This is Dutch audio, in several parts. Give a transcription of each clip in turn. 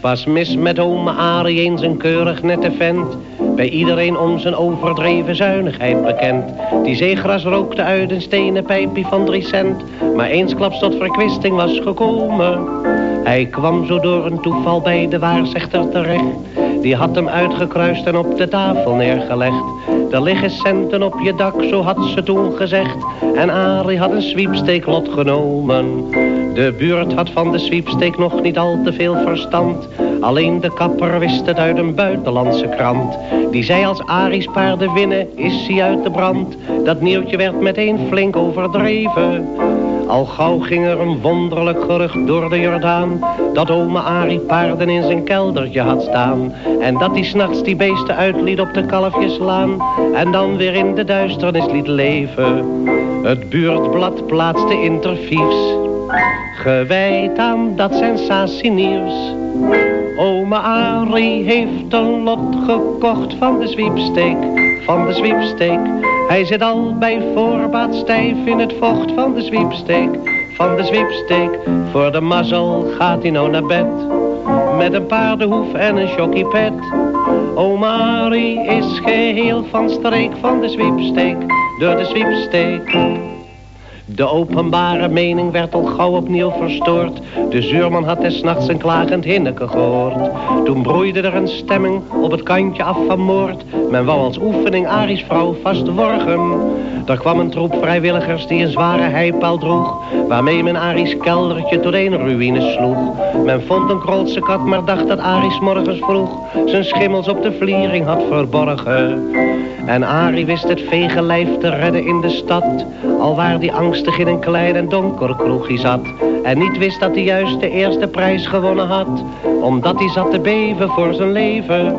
was mis met ome Arie eens een keurig nette vent. Bij iedereen om zijn overdreven zuinigheid bekend. Die zeegras rookte uit een stenen pijpje van drie cent. Maar eensklaps tot verkwisting was gekomen. Hij kwam zo door een toeval bij de waarzegter terecht. Die had hem uitgekruist en op de tafel neergelegd. Er liggen centen op je dak, zo had ze toen gezegd. En Arie had een sweepsteeklot genomen. De buurt had van de sweepsteek nog niet al te veel verstand. Alleen de kapper wist het uit een buitenlandse krant. Die zei als Aries paarden winnen, is hij uit de brand. Dat nieuwtje werd meteen flink overdreven. Al gauw ging er een wonderlijk gerucht door de Jordaan. Dat ome Arie paarden in zijn keldertje had staan. En dat hij s'nachts die beesten uitliet op de kalfjeslaan. En dan weer in de duisternis liet leven. Het buurtblad plaatste interviews. Gewijd aan dat sensatienieuws. Ome Arie heeft een lot gekocht van de zwiepsteek, van de zwiepsteek. Hij zit al bij voorbaat stijf in het vocht van de zwiepsteek, van de zwiepsteek. Voor de mazzel gaat hij nou naar bed, met een paardenhoef en een chockiepet. Ome Arie is geheel van streek van de zwiepsteek, door de zwiepsteek. De openbare mening werd al gauw opnieuw verstoord. De zuurman had des nachts een klagend hinneke gehoord. Toen broeide er een stemming op het kantje af van moord. Men wou als oefening Aries vrouw vastworgen. Er kwam een troep vrijwilligers die een zware heipaal droeg. Waarmee men Aries keldertje tot een ruïne sloeg. Men vond een krootse kat, maar dacht dat Aries morgens vroeg. Zijn schimmels op de vliering had verborgen. En Arie wist het vege lijf te redden in de stad. Al waar die angstig in een klein en donker kroegje zat. En niet wist dat hij juist de eerste prijs gewonnen had. Omdat hij zat te beven voor zijn leven.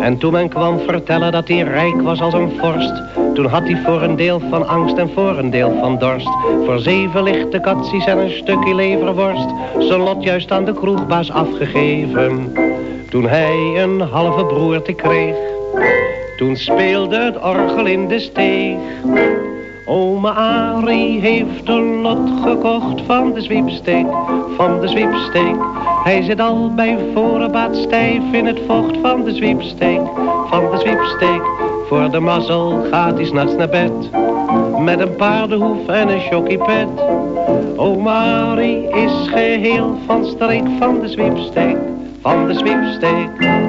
En toen men kwam vertellen dat hij rijk was als een vorst. Toen had hij voor een deel van angst en voor een deel van dorst. Voor zeven lichte katsies en een stukje leverworst. Zijn lot juist aan de kroegbaas afgegeven. Toen hij een halve broerte kreeg. Toen speelde het orgel in de steeg. Ome Arie heeft een lot gekocht van de zwiepsteek, van de zwiepsteek. Hij zit al bij voorbaat stijf in het vocht van de zwiepsteek, van de zwiepsteek. Voor de mazzel gaat hij s'nachts naar bed, met een paardenhoef en een chockiepet. Ome Arie is geheel van streek van de zwiepsteek, van de zwiepsteek.